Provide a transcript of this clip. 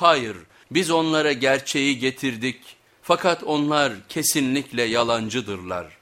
Hayır biz onlara gerçeği getirdik fakat onlar kesinlikle yalancıdırlar.